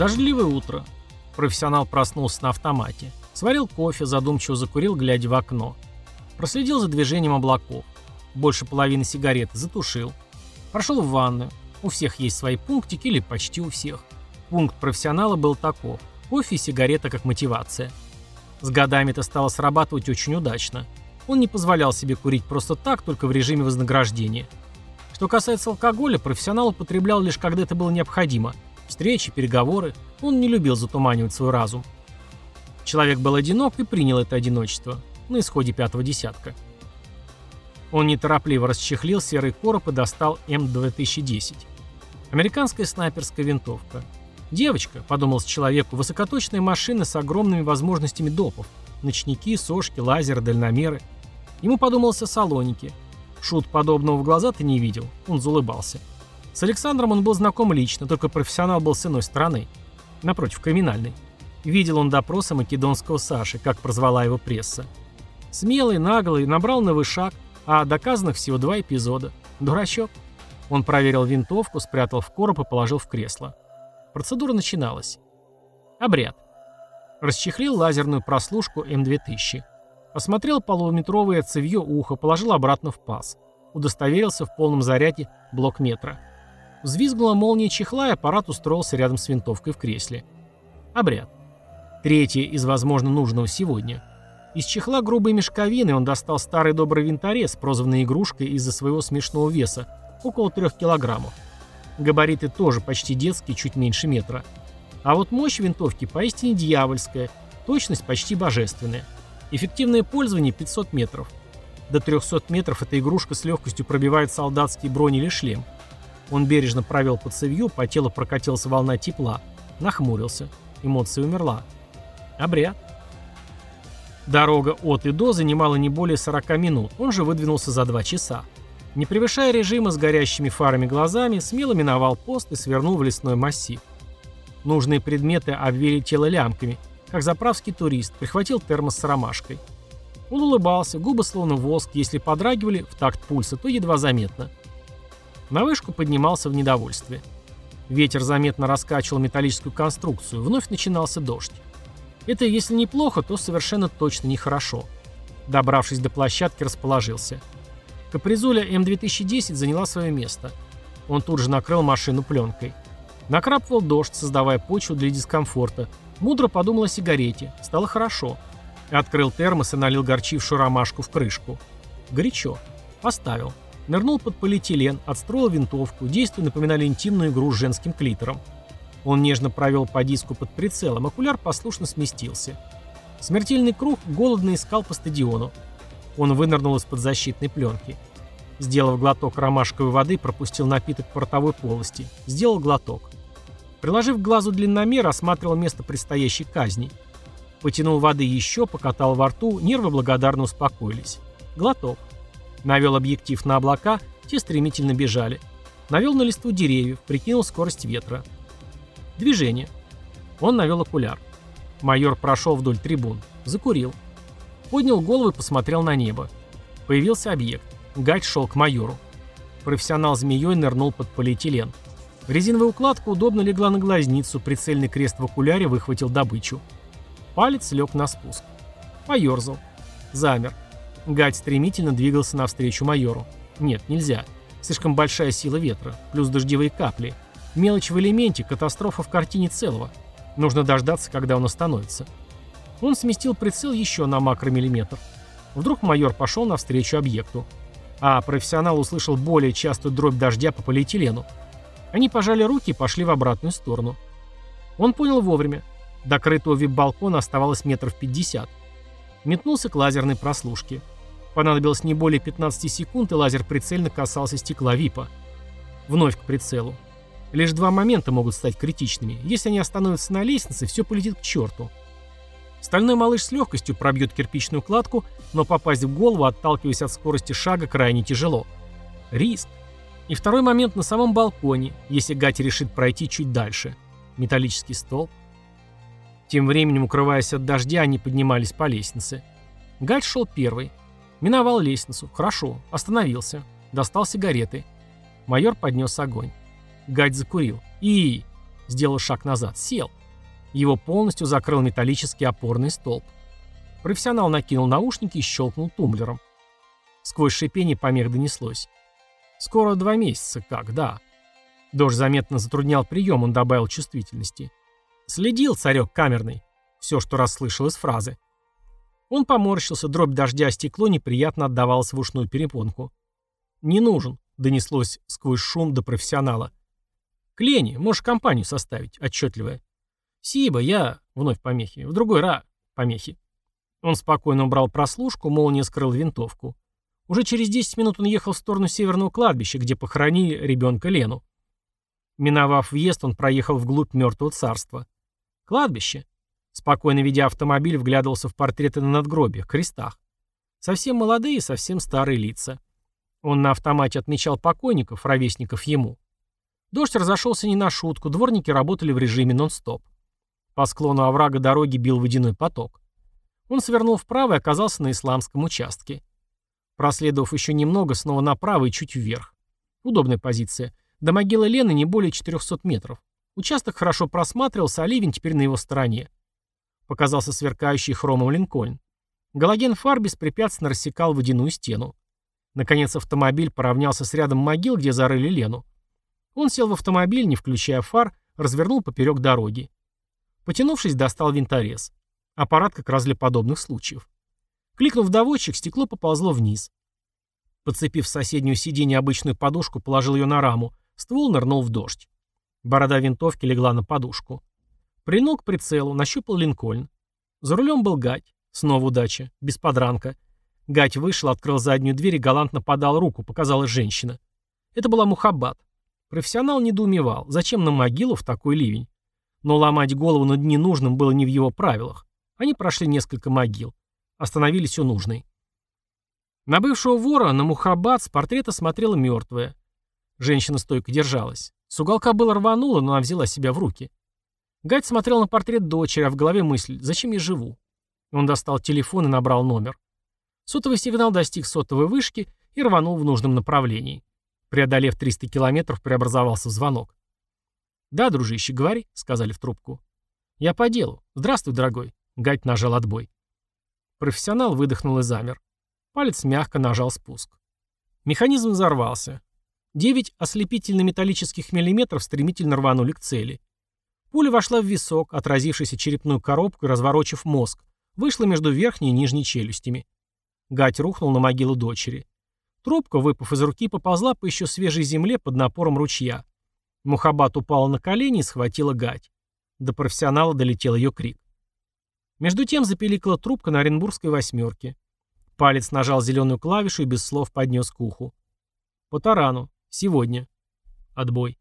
Дождливое утро. Профессионал проснулся на автомате. Сварил кофе, задумчиво закурил, глядя в окно. Проследил за движением облаков. Больше половины сигареты затушил. Прошел в ванную. У всех есть свои пунктики или почти у всех. Пункт профессионала был таков. Кофе и сигарета как мотивация. С годами это стало срабатывать очень удачно. Он не позволял себе курить просто так, только в режиме вознаграждения. Что касается алкоголя, профессионал употреблял лишь когда это было необходимо. Встречи, переговоры. Он не любил затуманивать свой разум. Человек был одинок и принял это одиночество. На исходе пятого десятка. Он неторопливо расчехлил серый короб и достал М2010. Американская снайперская винтовка. Девочка, подумал человеку, высокоточная машина с огромными возможностями допов. Ночники, сошки, лазеры, дальномеры. Ему подумался Салоники. Шут подобного в глаза ты не видел. Он заулыбался. С Александром он был знаком лично, только профессионал был с иной стороны. Напротив, криминальный. Видел он допросы македонского Саши, как прозвала его пресса. Смелый, наглый, набрал новый шаг, а доказанных всего два эпизода. Дурачок. Он проверил винтовку, спрятал в короб и положил в кресло. Процедура начиналась. Обряд. Расчехлил лазерную прослушку М2000. Осмотрел полуметровое цевье ухо, положил обратно в паз. Удостоверился в полном заряде блок метра. Взвизгнула молния чехла, и аппарат устроился рядом с винтовкой в кресле. Обряд. Третье из возможно нужного сегодня. Из чехла грубой мешковины он достал старый добрый винторез, прозванный игрушкой из-за своего смешного веса, около 3 килограммов. Габариты тоже почти детские, чуть меньше метра. А вот мощь винтовки поистине дьявольская, точность почти божественная. Эффективное пользование 500 метров. До 300 метров эта игрушка с легкостью пробивает солдатский бронь или шлем. Он бережно провел по цевью, по телу прокатилась волна тепла. Нахмурился. Эмоция умерла. Обряд. Дорога от и до занимала не более 40 минут, он же выдвинулся за 2 часа. Не превышая режима с горящими фарами глазами, смело миновал пост и свернул в лесной массив. Нужные предметы обвели тело лямками, как заправский турист, прихватил термос с ромашкой. Он улыбался, губы словно воск, если подрагивали в такт пульса, то едва заметно. На вышку поднимался в недовольстве. Ветер заметно раскачивал металлическую конструкцию, вновь начинался дождь. Это если неплохо, то совершенно точно нехорошо. Добравшись до площадки, расположился. Капризуля М2010 заняла свое место. Он тут же накрыл машину пленкой. Накрапывал дождь, создавая почву для дискомфорта. Мудро подумал о сигарете. Стало хорошо. Открыл термос и налил горчившую ромашку в крышку. Горячо. Поставил. Нырнул под полиэтилен, отстроил винтовку. Действия напоминали интимную игру с женским клитором. Он нежно провел по диску под прицелом, окуляр послушно сместился. Смертельный круг голодно искал по стадиону. Он вынырнул из-под защитной пленки. Сделав глоток ромашковой воды, пропустил напиток по ротовой полости. Сделал глоток. Приложив к глазу длинномер, осматривал место предстоящей казни. Потянул воды еще, покатал во рту, нервы благодарно успокоились. Глоток. Навел объектив на облака, те стремительно бежали. Навел на листву деревьев, прикинул скорость ветра. Движение. Он навел окуляр. Майор прошел вдоль трибун. Закурил. Поднял голову и посмотрел на небо. Появился объект. Гайд шел к майору. Профессионал змеей нырнул под полиэтилен. Резиновая укладка удобно легла на глазницу, прицельный крест в окуляре выхватил добычу. Палец лег на спуск. Поерзал. Замер. Гайд стремительно двигался навстречу майору. Нет, нельзя. Слишком большая сила ветра, плюс дождевые капли – Мелочь в элементе, катастрофа в картине целого. Нужно дождаться, когда он остановится. Он сместил прицел еще на макромиллиметр. Вдруг майор пошел навстречу объекту. А профессионал услышал более частую дробь дождя по полиэтилену. Они пожали руки и пошли в обратную сторону. Он понял вовремя. До крытого вип-балкона оставалось метров 50. Метнулся к лазерной прослушке. Понадобилось не более 15 секунд, и лазер прицельно касался стекла випа. Вновь к прицелу. Лишь два момента могут стать критичными. Если они остановятся на лестнице, все полетит к черту. Стальной малыш с легкостью пробьет кирпичную кладку, но попасть в голову, отталкиваясь от скорости шага, крайне тяжело. Риск. И второй момент на самом балконе, если Гати решит пройти чуть дальше. Металлический стол. Тем временем, укрываясь от дождя, они поднимались по лестнице. Гать шел первый. Миновал лестницу. Хорошо. Остановился. Достал сигареты. Майор поднес огонь. Гать закурил. И... Сделал шаг назад. Сел. Его полностью закрыл металлический опорный столб. Профессионал накинул наушники и щелкнул тумблером. Сквозь шипение помех донеслось. «Скоро два месяца, как, да». Дождь заметно затруднял прием, он добавил чувствительности. «Следил, царек камерный», — все, что расслышал из фразы. Он поморщился, дробь дождя стекло неприятно отдавалась в ушную перепонку. «Не нужен», — донеслось сквозь шум до профессионала. «Клени, можешь компанию составить, отчетливая». «Сиба, я...» — вновь помехи. «В другой ра...» — помехи. Он спокойно убрал прослушку, молния скрыл винтовку. Уже через 10 минут он ехал в сторону северного кладбища, где похоронили ребенка Лену. Миновав въезд, он проехал вглубь мертвого царства. Кладбище. Спокойно ведя автомобиль, вглядывался в портреты на надгробиях, крестах. Совсем молодые и совсем старые лица. Он на автомате отмечал покойников, ровесников ему. Дождь разошелся не на шутку, дворники работали в режиме нон-стоп. По склону оврага дороги бил водяной поток. Он свернул вправо и оказался на исламском участке. Проследовав еще немного, снова направо и чуть вверх. Удобная позиция. До могилы Лены не более 400 метров. Участок хорошо просматривался, а ливень теперь на его стороне. Показался сверкающий хромом Линкольн. Галоген фар беспрепятственно рассекал водяную стену. Наконец автомобиль поравнялся с рядом могил, где зарыли Лену. Он сел в автомобиль, не включая фар, развернул поперек дороги. Потянувшись, достал винторез. Аппарат как раз для подобных случаев. Кликнув доводчик, стекло поползло вниз. Подцепив с соседнего сиденья обычную подушку, положил ее на раму. Ствол нырнул в дождь. Борода винтовки легла на подушку. Прильнул к прицелу, нащупал Линкольн. За рулем был Гать. Снова удача. Без подранка. Гать вышел, открыл заднюю дверь и галантно подал руку, показалась женщина. Это была Мухаббат. Профессионал недоумевал, зачем на могилу в такой ливень. Но ломать голову над ненужным было не в его правилах. Они прошли несколько могил. Остановились у нужной. На бывшего вора, на Мухаббат, с портрета смотрела мертвая. Женщина стойко держалась. С уголка было рвануло, но она взяла себя в руки. Гать смотрел на портрет дочери, а в голове мысль «Зачем я живу?». Он достал телефон и набрал номер. Сотовый сигнал достиг сотовой вышки и рванул в нужном направлении. Преодолев 300 километров, преобразовался в звонок. «Да, дружище, говори», — сказали в трубку. «Я по делу. Здравствуй, дорогой». Гать нажал отбой. Профессионал выдохнул и замер. Палец мягко нажал спуск. Механизм взорвался. Девять ослепительно-металлических миллиметров стремительно рванули к цели. Пуля вошла в висок, отразившись черепную коробку и разворочив мозг, вышла между верхней и нижней челюстями. Гать рухнул на могилу дочери. Трубка, выпав из руки, поползла по еще свежей земле под напором ручья. Мухаббат упала на колени и схватила гать. До профессионала долетел ее крик. Между тем запеликала трубка на Оренбургской восьмерке. Палец нажал зеленую клавишу и без слов поднес к уху. По тарану. Сегодня. Отбой.